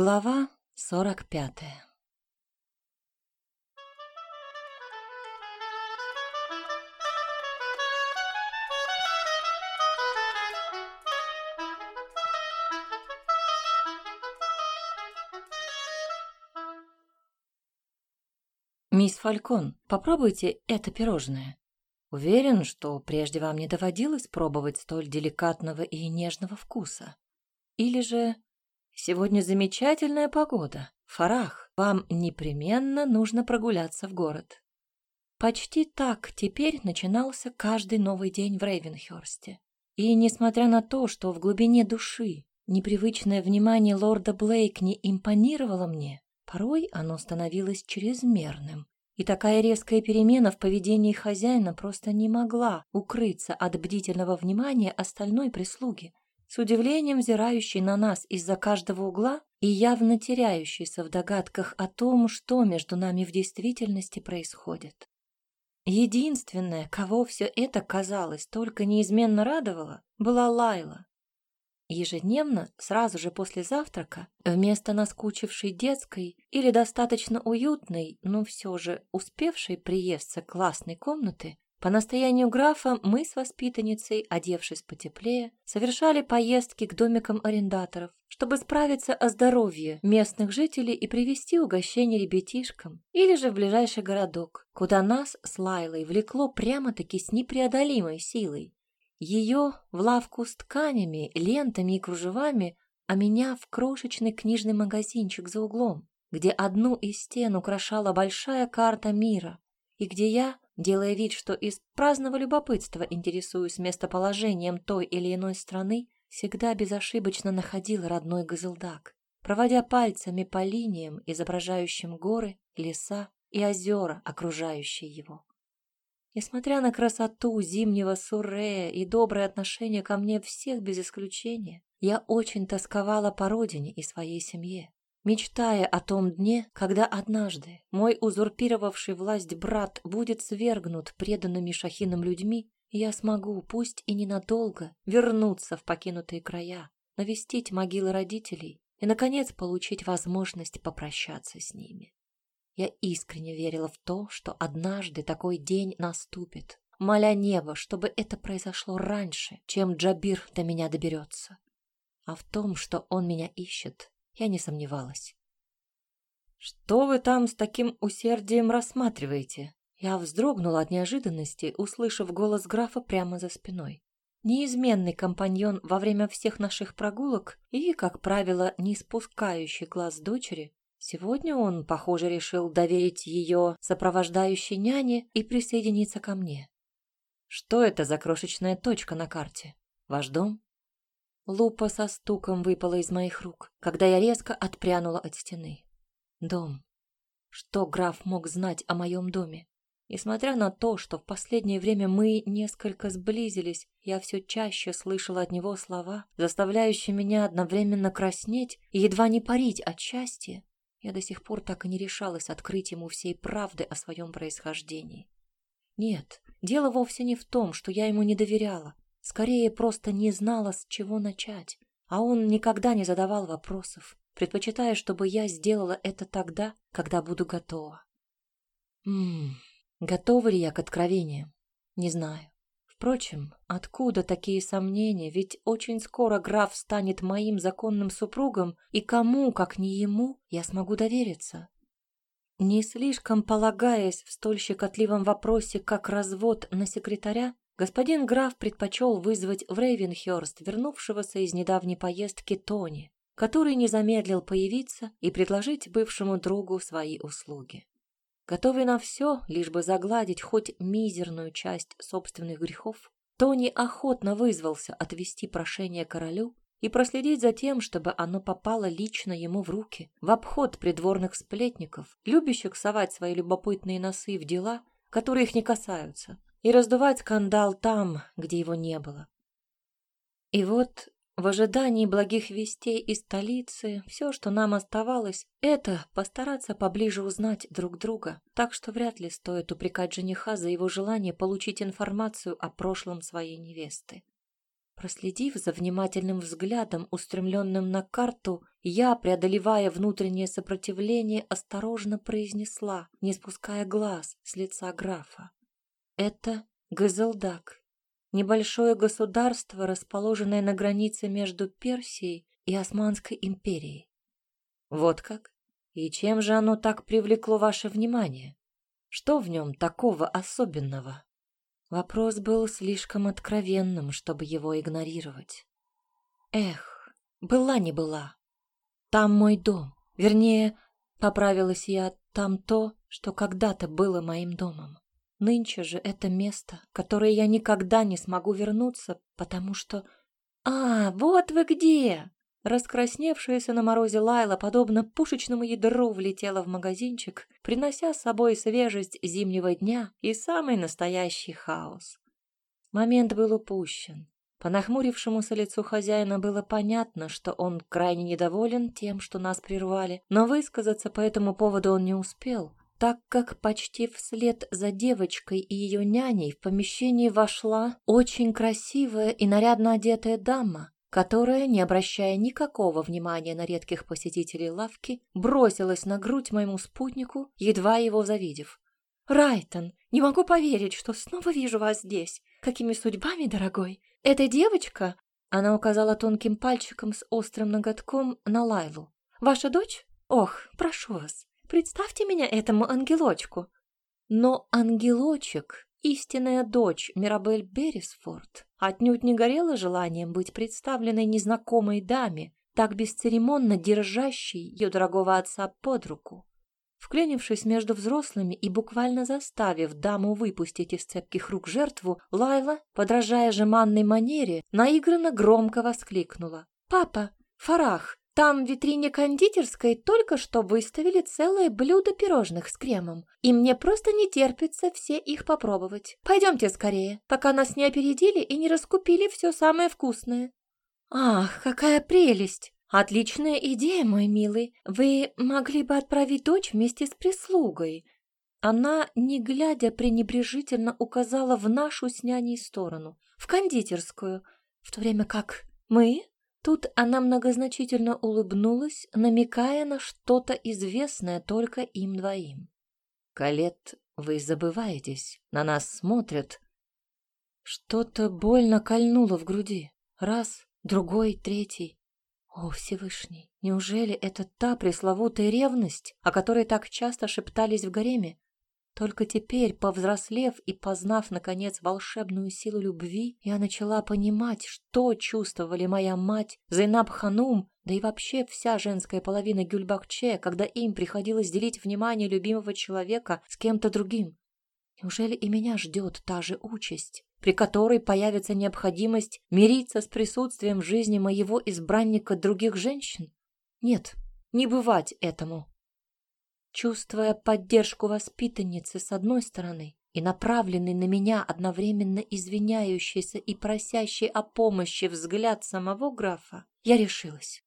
Глава сорок пятая «Мисс Фалькон, попробуйте это пирожное. Уверен, что прежде вам не доводилось пробовать столь деликатного и нежного вкуса. Или же сегодня замечательная погода. Фарах, вам непременно нужно прогуляться в город». Почти так теперь начинался каждый новый день в Рейвенхёрсте. И несмотря на то, что в глубине души непривычное внимание лорда Блейкни импонировало мне, Порой оно становилось чрезмерным, и такая резкая перемена в поведении хозяина просто не могла укрыться от бдительного внимания остальной прислуги, с удивлением взирающей на нас из-за каждого угла и явно теряющейся в догадках о том, что между нами в действительности происходит. Единственная, кого все это, казалось, только неизменно радовало, была Лайла. Ежедневно, сразу же после завтрака, вместо наскучившей детской или достаточно уютной, но все же успевшей приесться классной комнаты, по настоянию графа мы с воспитанницей, одевшись потеплее, совершали поездки к домикам арендаторов, чтобы справиться о здоровье местных жителей и привезти угощение ребятишкам, или же в ближайший городок, куда нас с Лайлой влекло прямо-таки с непреодолимой силой. Ее в лавку с тканями, лентами и кружевами, а меня в крошечный книжный магазинчик за углом, где одну из стен украшала большая карта мира, и где я, делая вид, что из праздного любопытства интересуюсь местоположением той или иной страны, всегда безошибочно находила родной Газелдак, проводя пальцами по линиям, изображающим горы, леса и озера, окружающие его. Несмотря на красоту зимнего Суррея и доброе отношение ко мне всех без исключения, я очень тосковала по родине и своей семье, мечтая о том дне, когда однажды мой узурпировавший власть брат будет свергнут преданными шахином людьми, я смогу, пусть и ненадолго, вернуться в покинутые края, навестить могилы родителей и, наконец, получить возможность попрощаться с ними. Я искренне верила в то, что однажды такой день наступит, моля небо, чтобы это произошло раньше, чем Джабир до меня доберется. А в том, что он меня ищет, я не сомневалась. «Что вы там с таким усердием рассматриваете?» Я вздрогнула от неожиданности, услышав голос графа прямо за спиной. Неизменный компаньон во время всех наших прогулок и, как правило, не спускающий глаз дочери, Сегодня он, похоже, решил доверить ее сопровождающей няне и присоединиться ко мне. Что это за крошечная точка на карте? Ваш дом? Лупа со стуком выпала из моих рук, когда я резко отпрянула от стены. Дом. Что граф мог знать о моем доме? Несмотря на то, что в последнее время мы несколько сблизились, я все чаще слышала от него слова, заставляющие меня одновременно краснеть и едва не парить от счастья, я до сих пор так и не решалась открыть ему всей правды о своем происхождении. Нет, дело вовсе не в том, что я ему не доверяла. Скорее, просто не знала, с чего начать. А он никогда не задавал вопросов, предпочитая, чтобы я сделала это тогда, когда буду готова. Ммм, готова ли я к откровениям? Не знаю. Впрочем, откуда такие сомнения, ведь очень скоро граф станет моим законным супругом, и кому, как не ему, я смогу довериться? Не слишком полагаясь в столь щекотливом вопросе, как развод на секретаря, господин граф предпочел вызвать в Рейвенхёрст вернувшегося из недавней поездки Тони, который не замедлил появиться и предложить бывшему другу свои услуги. Готовый на все, лишь бы загладить хоть мизерную часть собственных грехов, Тони охотно вызвался отвести прошение королю и проследить за тем, чтобы оно попало лично ему в руки, в обход придворных сплетников, любящих совать свои любопытные носы в дела, которые их не касаются, и раздувать скандал там, где его не было. И вот в ожидании благих вестей из столицы все, что нам оставалось, это постараться поближе узнать друг друга, так что вряд ли стоит упрекать жениха за его желание получить информацию о прошлом своей невесты. Проследив за внимательным взглядом, устремленным на карту, я, преодолевая внутреннее сопротивление, осторожно произнесла, не спуская глаз с лица графа. Это Газелдак, небольшое государство, расположенное на границе между Персией и Османской империей. Вот как? И чем же оно так привлекло ваше внимание? Что в нем такого особенного? Вопрос был слишком откровенным, чтобы его игнорировать. Эх, была не была. Там мой дом. Вернее, поправилась я, там то, что когда-то было моим домом. Нынче же это место, которое я никогда не смогу вернуться, потому что... А, вот вы где! Раскрасневшаяся на морозе Лайла, подобно пушечному ядру, влетела в магазинчик, принося с собой свежесть зимнего дня и самый настоящий хаос. Момент был упущен. По нахмурившемуся лицу хозяина было понятно, что он крайне недоволен тем, что нас прервали, но высказаться по этому поводу он не успел, так как почти вслед за девочкой и ее няней в помещение вошла очень красивая и нарядно одетая дама, которая, не обращая никакого внимания на редких посетителей лавки, бросилась на грудь моему спутнику, едва его завидев. «Райтон, не могу поверить, что снова вижу вас здесь. Какими судьбами, дорогой? Эта девочка...» Она указала тонким пальчиком с острым ноготком на Лайлу. «Ваша дочь? Ох, прошу вас, представьте меня этому ангелочку». Но ангелочек Истинная дочь Мирабель Беррисфорд отнюдь не горела желанием быть представленной незнакомой даме, так бесцеремонно держащей ее дорогого отца под руку. Вклинившись между взрослыми и буквально заставив даму выпустить из цепких рук жертву, Лайла, подражая жеманной манере, наигранно громко воскликнула. «Папа, Фарах, там в витрине кондитерской только что выставили целое блюдо пирожных с кремом, и мне просто не терпится все их попробовать. Пойдемте скорее, пока нас не опередили и не раскупили все самое вкусное. Ах, какая прелесть! Отличная идея, мой милый. Вы могли бы отправить дочь вместе с прислугой. Она, не глядя, пренебрежительно указала в нашу с няней сторону, в кондитерскую, в то время как мы Тут она многозначительно улыбнулась, намекая на что-то известное только им двоим. «Калет, вы забываетесь, на нас смотрят». Что-то больно кольнуло в груди. Раз, другой, третий. О, Всевышний, неужели это та пресловутая ревность, о которой так часто шептались в гареме? Только теперь, повзрослев и познав, наконец, волшебную силу любви, я начала понимать, что чувствовали моя мать, Зайнаб Ханум, да и вообще вся женская половина Гюльбакче, когда им приходилось делить внимание любимого человека с кем-то другим. Неужели и меня ждет та же участь, при которой появится необходимость мириться с присутствием в жизни моего избранника других женщин? Нет, не бывать этому. Чувствуя поддержку воспитанницы с одной стороны и направленный на меня одновременно извиняющийся и просящий о помощи взгляд самого графа, я решилась.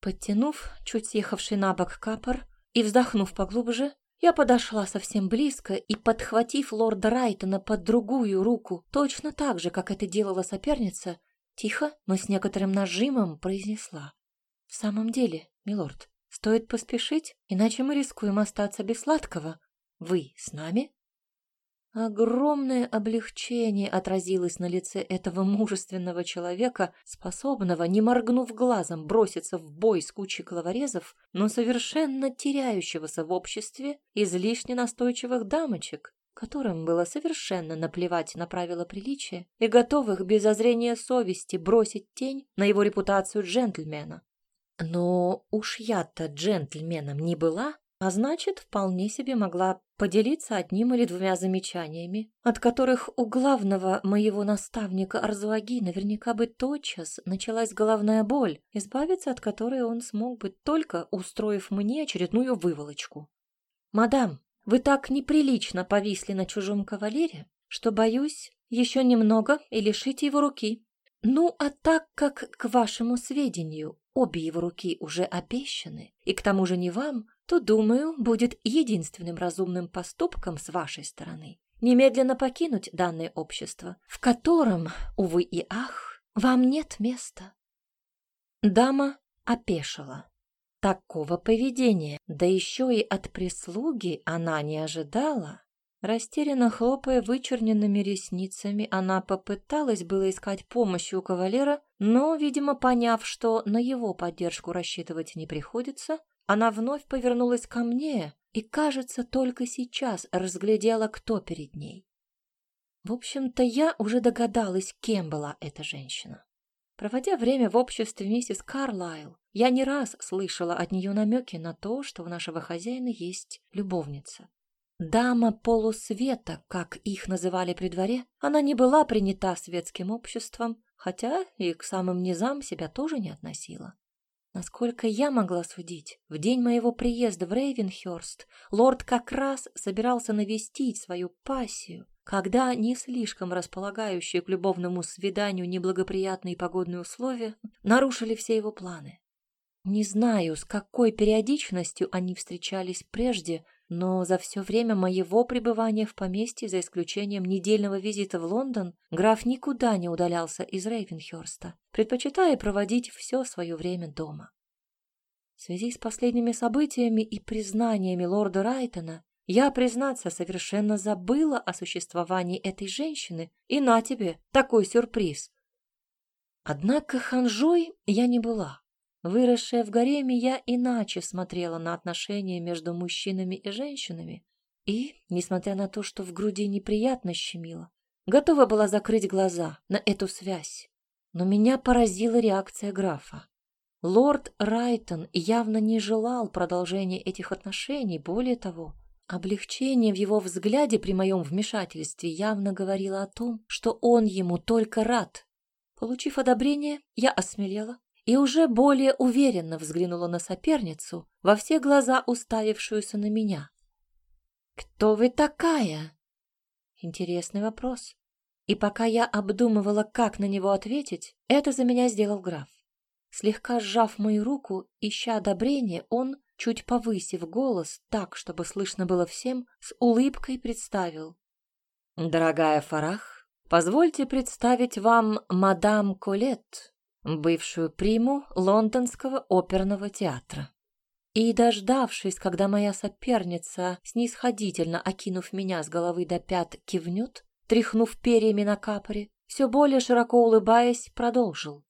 Подтянув чуть съехавший на бок капор и вздохнув поглубже, я подошла совсем близко и, подхватив лорда Райтона под другую руку, точно так же, как это делала соперница, тихо, но с некоторым нажимом произнесла. «В самом деле, милорд, Стоит поспешить, иначе мы рискуем остаться без сладкого. Вы с нами?» Огромное облегчение отразилось на лице этого мужественного человека, способного, не моргнув глазом, броситься в бой с кучей головорезов, но совершенно теряющегося в обществе излишне настойчивых дамочек, которым было совершенно наплевать на правила приличия и готовых без озрения совести бросить тень на его репутацию джентльмена. Но уж я-то джентльменом не была, а значит, вполне себе могла поделиться одним или двумя замечаниями, от которых у главного моего наставника Арзуаги наверняка бы тотчас началась головная боль, избавиться от которой он смог бы только устроив мне очередную выволочку. «Мадам, вы так неприлично повисли на чужом кавалере, что, боюсь, еще немного и лишите его руки. Ну, а так как, к вашему сведению, обе его руки уже обещаны, и к тому же не вам, то, думаю, будет единственным разумным поступком с вашей стороны немедленно покинуть данное общество, в котором, увы и ах, вам нет места». Дама опешила. Такого поведения, да еще и от прислуги, она не ожидала. Растерянно хлопая вычерненными ресницами, она попыталась было искать помощи у кавалера, но, видимо, поняв, что на его поддержку рассчитывать не приходится, она вновь повернулась ко мне и, кажется, только сейчас разглядела, кто перед ней. В общем-то, я уже догадалась, кем была эта женщина. Проводя время в обществе миссис Карлайл, я не раз слышала от нее намеки на то, что у нашего хозяина есть любовница. Дама полусвета, как их называли при дворе, она не была принята светским обществом, хотя и к самым низам себя тоже не относила. Насколько я могла судить, в день моего приезда в Рейвенхёрст лорд как раз собирался навестить свою пассию, когда не слишком располагающие к любовному свиданию неблагоприятные погодные условия нарушили все его планы. Не знаю, с какой периодичностью они встречались прежде, но за все время моего пребывания в поместье, за исключением недельного визита в Лондон, граф никуда не удалялся из Рейвенхёрста, предпочитая проводить все свое время дома. В связи с последними событиями и признаниями лорда Райтона я, признаться, совершенно забыла о существовании этой женщины, и на тебе такой сюрприз. Однако ханжой я не была. Выросшая в гареме, я иначе смотрела на отношения между мужчинами и женщинами. И, несмотря на то, что в груди неприятно щемило, готова была закрыть глаза на эту связь. Но меня поразила реакция графа. Лорд Райтон явно не желал продолжения этих отношений, более того, облегчение в его взгляде при моем вмешательстве явно говорило о том, что он ему только рад. Получив одобрение, я осмелела и уже более уверенно взглянула на соперницу, во все глаза уставившуюся на меня. «Кто вы такая?» Интересный вопрос. И пока я обдумывала, как на него ответить, это за меня сделал граф. Слегка сжав мою руку, ища одобрения, он, чуть повысив голос так, чтобы слышно было всем, с улыбкой представил. «Дорогая Фарах, позвольте представить вам мадам Колет, бывшую приму Лондонского оперного театра. И, дождавшись, когда моя соперница, снисходительно окинув меня с головы до пят, кивнет, тряхнув перьями на капоре, все более широко улыбаясь, продолжил.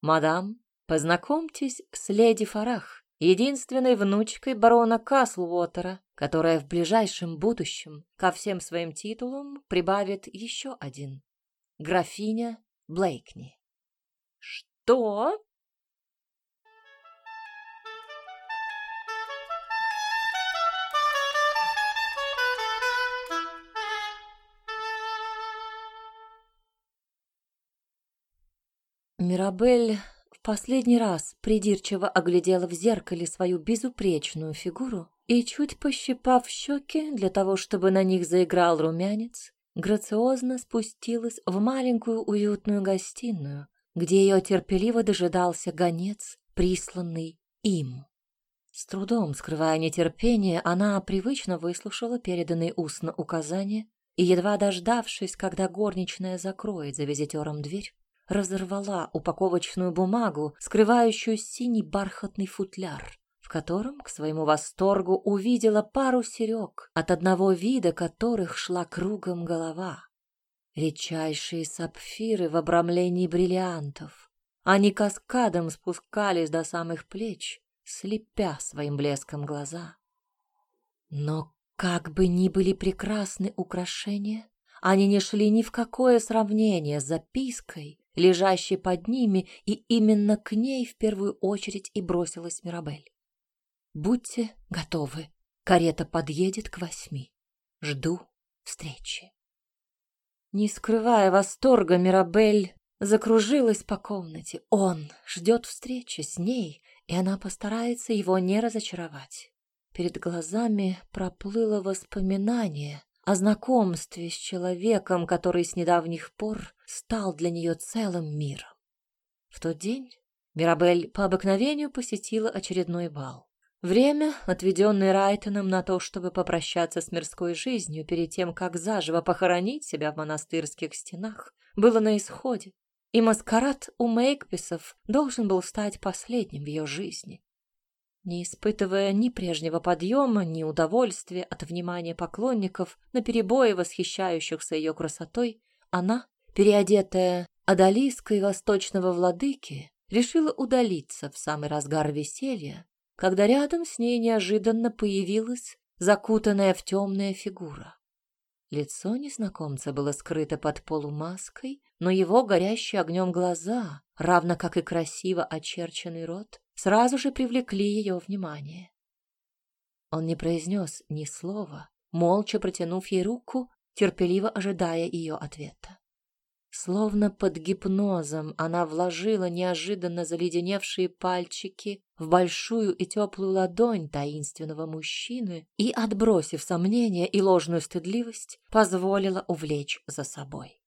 «Мадам, познакомьтесь с леди Фарах, единственной внучкой барона Каслуотера, которая в ближайшем будущем ко всем своим титулам прибавит еще один. Графиня Блейкни». «Что?» Мирабель в последний раз придирчиво оглядела в зеркале свою безупречную фигуру и, чуть пощипав щеки для того, чтобы на них заиграл румянец, грациозно спустилась в маленькую уютную гостиную, где ее терпеливо дожидался гонец, присланный им. С трудом скрывая нетерпение, она привычно выслушала переданные устно указания и, едва дождавшись, когда горничная закроет за визитером дверь, разорвала упаковочную бумагу, скрывающую синий бархатный футляр, в котором, к своему восторгу, увидела пару серег, от одного вида которых шла кругом голова. Редчайшие сапфиры в обрамлении бриллиантов. Они каскадом спускались до самых плеч, слепя своим блеском глаза. Но как бы ни были прекрасны украшения, они не шли ни в какое сравнение с запиской, лежащей под ними, и именно к ней в первую очередь и бросилась Мирабель. «Будьте готовы, карета подъедет к восьми. Жду встречи». Не скрывая восторга, Мирабель закружилась по комнате. Он ждет встречи с ней, и она постарается его не разочаровать. Перед глазами проплыло воспоминание о знакомстве с человеком, который с недавних пор стал для нее целым миром. В тот день Мирабель по обыкновению посетила очередной бал. Время, отведенное Райтоном на то, чтобы попрощаться с мирской жизнью перед тем, как заживо похоронить себя в монастырских стенах, было на исходе, и маскарад у Мейкписов должен был стать последним в ее жизни. Не испытывая ни прежнего подъема, ни удовольствия от внимания поклонников, наперебои восхищающихся ее красотой, она, переодетая одолиской восточного владыки, решила удалиться в самый разгар веселья, когда рядом с ней неожиданно появилась закутанная в темная фигура. Лицо незнакомца было скрыто под полумаской, но его горящие огнем глаза, равно как и красиво очерченный рот, сразу же привлекли ее внимание. Он не произнес ни слова, молча протянув ей руку, терпеливо ожидая ее ответа. Словно под гипнозом она вложила неожиданно заледеневшие пальчики в большую и теплую ладонь таинственного мужчины и, отбросив сомнения и ложную стыдливость, позволила увлечь за собой.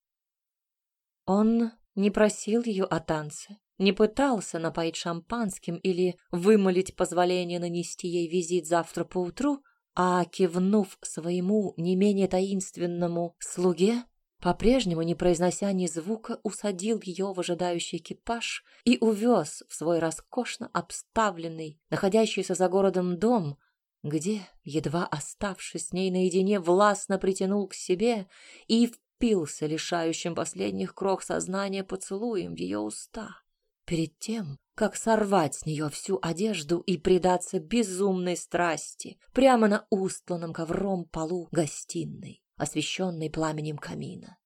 Он не просил ее о танце, не пытался напоить шампанским или вымолить позволение нанести ей визит завтра поутру, а, кивнув своему не менее таинственному слуге, по-прежнему, не произнося ни звука, усадил ее в ожидающий экипаж и увез в свой роскошно обставленный, находящийся за городом дом, где, едва оставшись с ней наедине, властно притянул к себе и впился лишающим последних крох сознания поцелуем в ее уста. Перед тем, как сорвать с нее всю одежду и предаться безумной страсти прямо на устланном ковром полу гостиной освещенный пламенем камина.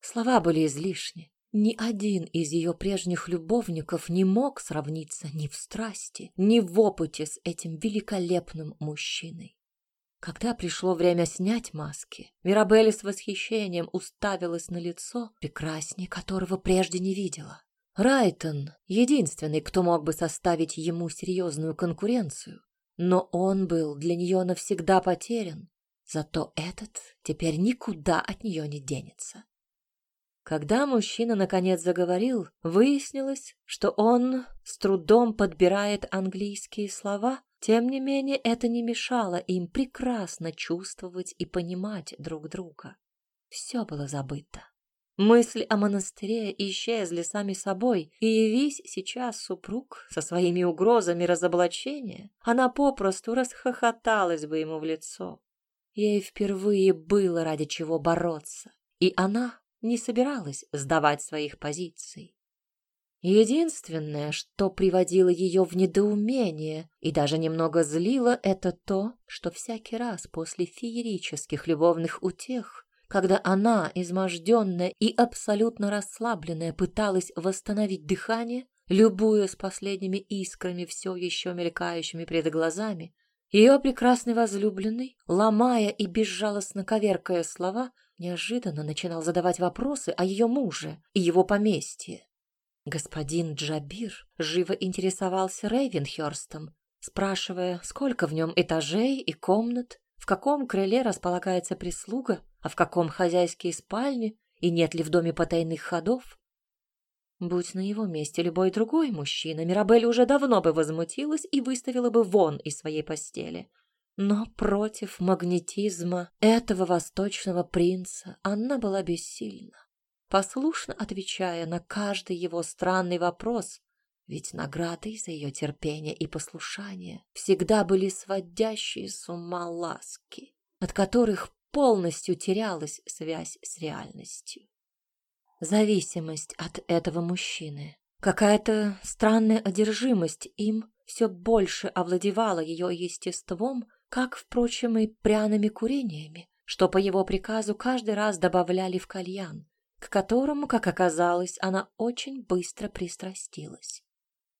Слова были излишни. Ни один из ее прежних любовников не мог сравниться ни в страсти, ни в опыте с этим великолепным мужчиной. Когда пришло время снять маски, Мирабелли с восхищением уставилась на лицо, прекраснее которого прежде не видела. Райтон — единственный, кто мог бы составить ему серьезную конкуренцию, но он был для нее навсегда потерян, Зато этот теперь никуда от нее не денется. Когда мужчина наконец заговорил, выяснилось, что он с трудом подбирает английские слова, тем не менее это не мешало им прекрасно чувствовать и понимать друг друга. Все было забыто. Мысли о монастыре исчезли сами собой, и явись сейчас супруг со своими угрозами разоблачения, она попросту расхохоталась бы ему в лицо. Ей впервые было ради чего бороться, и она не собиралась сдавать своих позиций. Единственное, что приводило ее в недоумение и даже немного злило, это то, что всякий раз после феерических любовных утех, когда она, изможденная и абсолютно расслабленная, пыталась восстановить дыхание, любуя с последними искрами все еще мелькающими перед глазами, ее прекрасный возлюбленный, ломая и безжалостно коверкая слова, неожиданно начинал задавать вопросы о ее муже и его поместье. Господин Джабир живо интересовался Рейвенхёрстом, спрашивая, сколько в нем этажей и комнат, в каком крыле располагается прислуга, а в каком хозяйские спальни, и нет ли в доме потайных ходов. Будь на его месте любой другой мужчина, Мирабель уже давно бы возмутилась и выставила бы вон из своей постели. Но против магнетизма этого восточного принца она была бессильна, послушно отвечая на каждый его странный вопрос, ведь наградой за ее терпение и послушание всегда были сводящие с ума ласки, от которых полностью терялась связь с реальностью зависимость от этого мужчины. Какая-то странная одержимость им все больше овладевала ее естеством, как, впрочем, и пряными курениями, что по его приказу каждый раз добавляли в кальян, к которому, как оказалось, она очень быстро пристрастилась.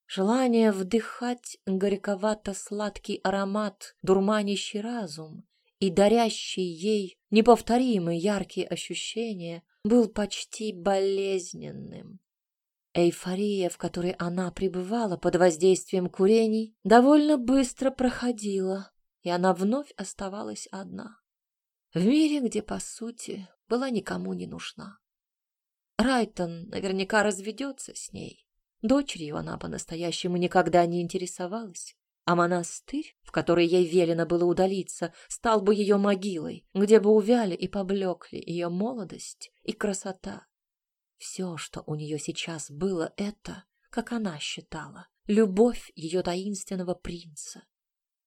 Желание вдыхать горьковато-сладкий аромат, дурманящий разум и дарящий ей неповторимые яркие ощущения, был почти болезненным. Эйфория, в которой она пребывала под воздействием курений, довольно быстро проходила, и она вновь оставалась одна. В мире, где, по сути, была никому не нужна. Райтон наверняка разведется с ней. Дочерью она по-настоящему никогда не интересовалась а монастырь, в который ей велено было удалиться, стал бы ее могилой, где бы увяли и поблекли ее молодость и красота. Все, что у нее сейчас было, это, как она считала, любовь ее таинственного принца.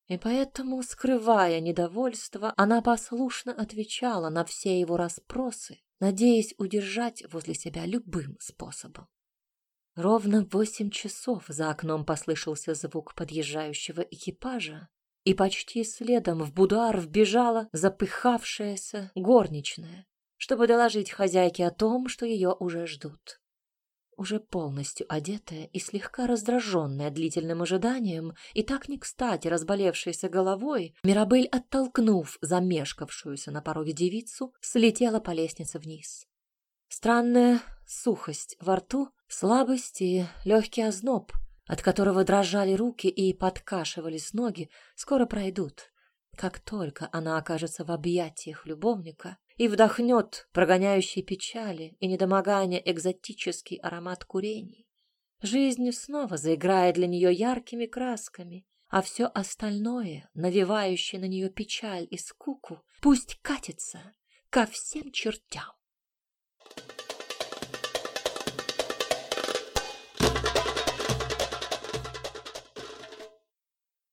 И поэтому, скрывая недовольство, она послушно отвечала на все его расспросы, надеясь удержать возле себя любым способом. Ровно восемь часов за окном послышался звук подъезжающего экипажа, и почти следом в будуар вбежала запыхавшаяся горничная, чтобы доложить хозяйке о том, что ее уже ждут. Уже полностью одетая и слегка раздраженная длительным ожиданием и так не кстати разболевшейся головой, Мирабель, оттолкнув замешкавшуюся на пороге девицу, слетела по лестнице вниз. Странная сухость во рту, слабость и легкий озноб, от которого дрожали руки и подкашивались ноги, скоро пройдут. Как только она окажется в объятиях любовника и вдохнет прогоняющий печали и недомогание экзотический аромат курений, жизнь снова заиграет для нее яркими красками, а все остальное, навевающее на нее печаль и скуку, пусть катится ко всем чертям.